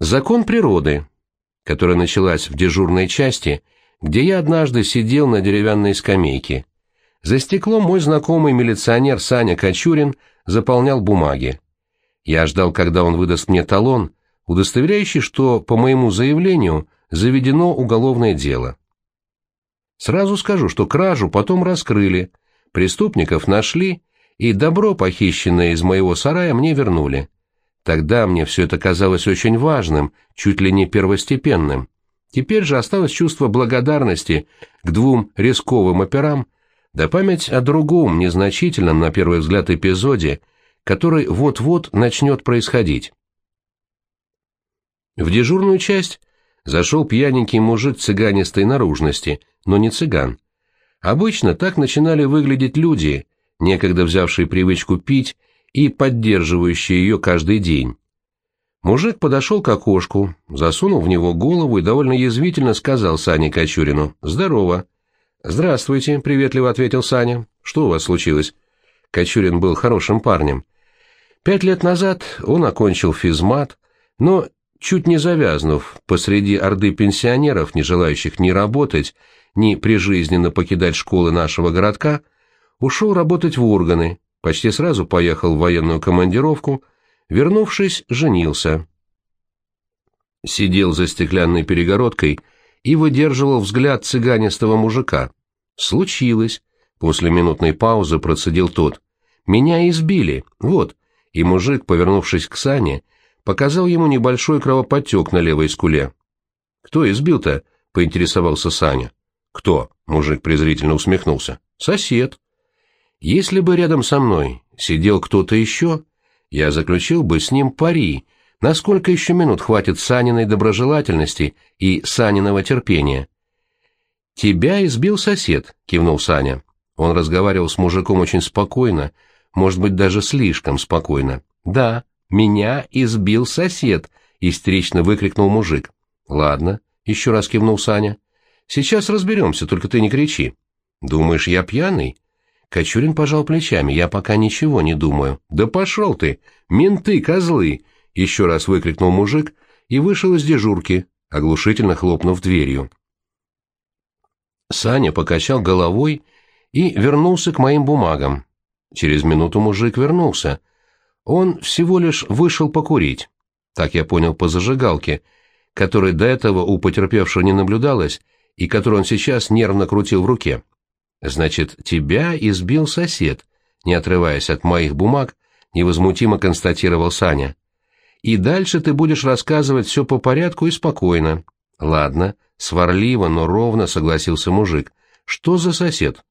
Закон природы, которая началась в дежурной части, где я однажды сидел на деревянной скамейке. За стеклом мой знакомый милиционер Саня Кочурин заполнял бумаги. Я ждал, когда он выдаст мне талон, удостоверяющий, что по моему заявлению заведено уголовное дело. Сразу скажу, что кражу потом раскрыли, преступников нашли, и добро, похищенное из моего сарая, мне вернули. Тогда мне все это казалось очень важным, чуть ли не первостепенным. Теперь же осталось чувство благодарности к двум рисковым операм, да память о другом, незначительном на первый взгляд эпизоде, который вот-вот начнет происходить. В дежурную часть зашел пьяненький мужик цыганистой наружности, но не цыган. Обычно так начинали выглядеть люди, некогда взявшие привычку пить и поддерживающие ее каждый день. Мужик подошел к окошку, засунул в него голову и довольно язвительно сказал Сане Кочурину «Здорово». «Здравствуйте», — приветливо ответил Саня. «Что у вас случилось?» Кочурин был хорошим парнем. Пять лет назад он окончил физмат, но, чуть не завязнув посреди орды пенсионеров, не желающих ни работать, ни прижизненно покидать школы нашего городка, ушел работать в органы, почти сразу поехал в военную командировку, вернувшись, женился. Сидел за стеклянной перегородкой и выдерживал взгляд цыганистого мужика. «Случилось», — после минутной паузы процедил тот. «Меня избили, вот». И мужик, повернувшись к Сане, показал ему небольшой кровоподтек на левой скуле. «Кто избил-то?» — поинтересовался Саня. «Кто?» — мужик презрительно усмехнулся. «Сосед». Если бы рядом со мной сидел кто-то еще, я заключил бы с ним пари, насколько еще минут хватит Саниной доброжелательности и Саниного терпения. «Тебя избил сосед», — кивнул Саня. Он разговаривал с мужиком очень спокойно, может быть, даже слишком спокойно. «Да, меня избил сосед», — истерично выкрикнул мужик. «Ладно», — еще раз кивнул Саня. «Сейчас разберемся, только ты не кричи». «Думаешь, я пьяный?» Кочурин пожал плечами. «Я пока ничего не думаю». «Да пошел ты! Менты, козлы!» Еще раз выкрикнул мужик и вышел из дежурки, оглушительно хлопнув дверью. Саня покачал головой и вернулся к моим бумагам. Через минуту мужик вернулся. Он всего лишь вышел покурить. Так я понял по зажигалке, которой до этого у потерпевшего не наблюдалось и которую он сейчас нервно крутил в руке. Значит, тебя избил сосед, не отрываясь от моих бумаг, невозмутимо констатировал Саня. И дальше ты будешь рассказывать все по порядку и спокойно. Ладно, сварливо, но ровно согласился мужик. Что за сосед?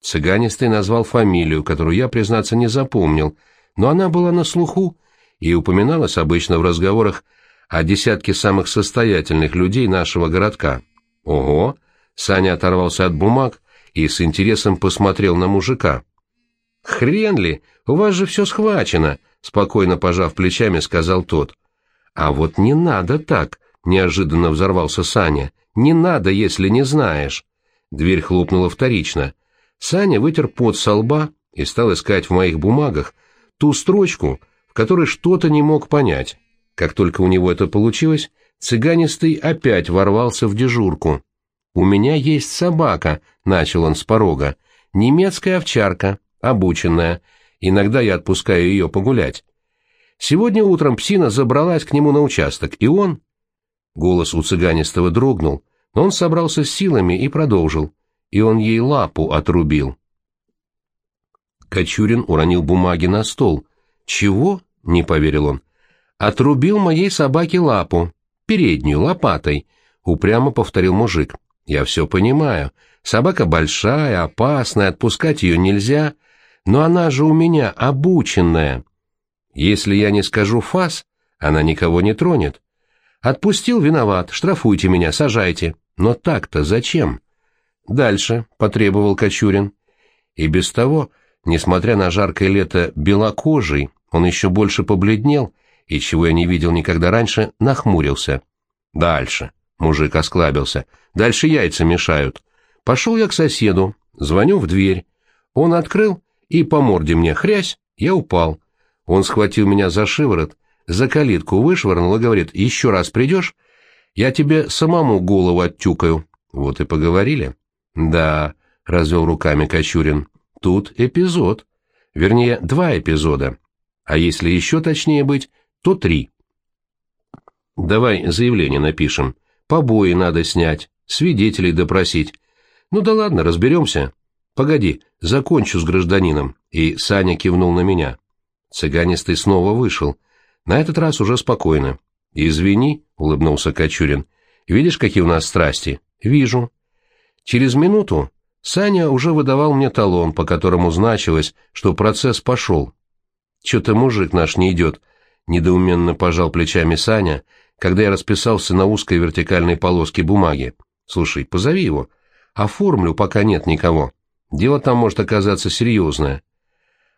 Цыганистый назвал фамилию, которую я, признаться, не запомнил, но она была на слуху и упоминалась обычно в разговорах о десятке самых состоятельных людей нашего городка. Ого! Саня оторвался от бумаг и с интересом посмотрел на мужика. «Хрен ли, у вас же все схвачено», — спокойно пожав плечами, сказал тот. «А вот не надо так», — неожиданно взорвался Саня. «Не надо, если не знаешь». Дверь хлопнула вторично. Саня вытер пот со лба и стал искать в моих бумагах ту строчку, в которой что-то не мог понять. Как только у него это получилось, цыганистый опять ворвался в дежурку. «У меня есть собака», — начал он с порога. «Немецкая овчарка, обученная. Иногда я отпускаю ее погулять. Сегодня утром псина забралась к нему на участок, и он...» Голос у цыганистого дрогнул, но он собрался с силами и продолжил. И он ей лапу отрубил. Кочурин уронил бумаги на стол. «Чего?» — не поверил он. «Отрубил моей собаке лапу, переднюю, лопатой», — упрямо повторил мужик. Я все понимаю. Собака большая, опасная, отпускать ее нельзя. Но она же у меня обученная. Если я не скажу фас, она никого не тронет. Отпустил, виноват, штрафуйте меня, сажайте. Но так-то зачем? Дальше, — потребовал Кочурин. И без того, несмотря на жаркое лето белокожий, он еще больше побледнел и, чего я не видел никогда раньше, нахмурился. Дальше. Мужик осклабился. Дальше яйца мешают. Пошел я к соседу, звоню в дверь. Он открыл и по морде мне хрясь, я упал. Он схватил меня за шиворот, за калитку вышвырнул и говорит, еще раз придешь, я тебе самому голову оттюкаю. Вот и поговорили. Да, развел руками Кочурин, тут эпизод. Вернее, два эпизода. А если еще точнее быть, то три. Давай заявление напишем. Побои надо снять, свидетелей допросить. Ну да ладно, разберемся. Погоди, закончу с гражданином. И Саня кивнул на меня. Цыганистый снова вышел. На этот раз уже спокойно. «Извини», — улыбнулся Кочурин. «Видишь, какие у нас страсти?» «Вижу». Через минуту Саня уже выдавал мне талон, по которому значилось, что процесс пошел. «Че-то мужик наш не идет», — недоуменно пожал плечами Саня, когда я расписался на узкой вертикальной полоске бумаги. «Слушай, позови его. Оформлю, пока нет никого. Дело там может оказаться серьезное».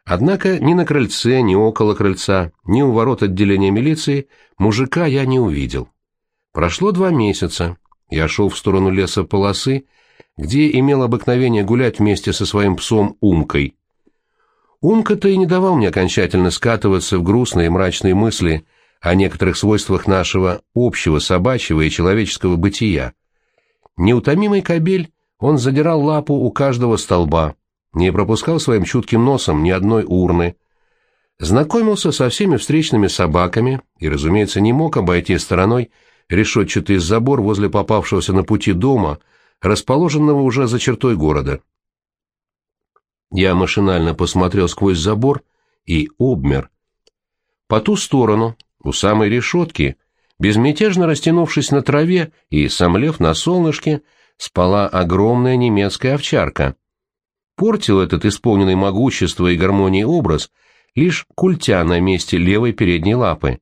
Однако ни на крыльце, ни около крыльца, ни у ворот отделения милиции мужика я не увидел. Прошло два месяца. Я шел в сторону леса полосы, где имел обыкновение гулять вместе со своим псом Умкой. Умка-то и не давал мне окончательно скатываться в грустные мрачные мысли о некоторых свойствах нашего общего собачьего и человеческого бытия. Неутомимый кобель, он задирал лапу у каждого столба, не пропускал своим чутким носом ни одной урны, знакомился со всеми встречными собаками и, разумеется, не мог обойти стороной решетчатый забор возле попавшегося на пути дома, расположенного уже за чертой города. Я машинально посмотрел сквозь забор и обмер. По ту сторону, у самой решетки, безмятежно растянувшись на траве и сомлев на солнышке, спала огромная немецкая овчарка. Портил этот исполненный могущества и гармонии образ лишь культя на месте левой передней лапы.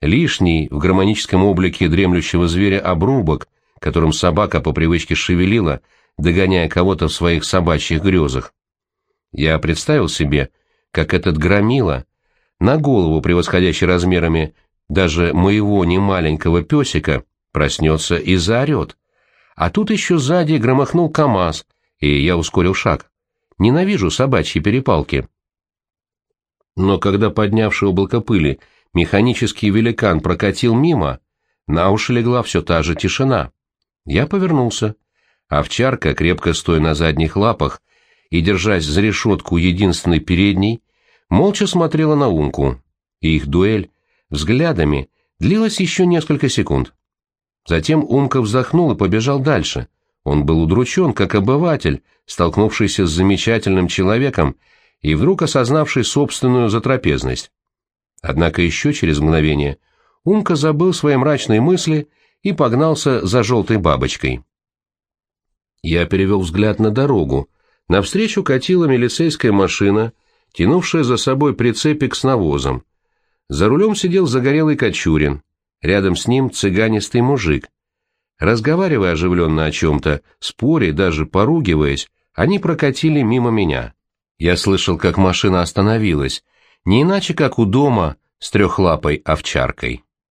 Лишний в гармоническом облике дремлющего зверя обрубок, которым собака по привычке шевелила, догоняя кого-то в своих собачьих грезах. Я представил себе, как этот громила, на голову превосходящий размерами даже моего немаленького песика, проснется и заорет. А тут еще сзади громыхнул КамАЗ, и я ускорил шаг. Ненавижу собачьи перепалки. Но когда поднявший облако пыли механический великан прокатил мимо, на уши легла все та же тишина. Я повернулся. Овчарка, крепко стоя на задних лапах и держась за решетку единственной передней, молча смотрела на Умку, и их дуэль взглядами длилась еще несколько секунд. Затем Умка вздохнул и побежал дальше. Он был удручен, как обыватель, столкнувшийся с замечательным человеком и вдруг осознавший собственную затрапезность. Однако еще через мгновение Умка забыл свои мрачные мысли и погнался за желтой бабочкой. Я перевел взгляд на дорогу. Навстречу катила милицейская машина, тянувшая за собой прицепик с навозом. За рулем сидел загорелый Кочурин. Рядом с ним цыганистый мужик. Разговаривая оживленно о чем-то, споря, даже поругиваясь, они прокатили мимо меня. Я слышал, как машина остановилась, не иначе, как у дома с трехлапой овчаркой.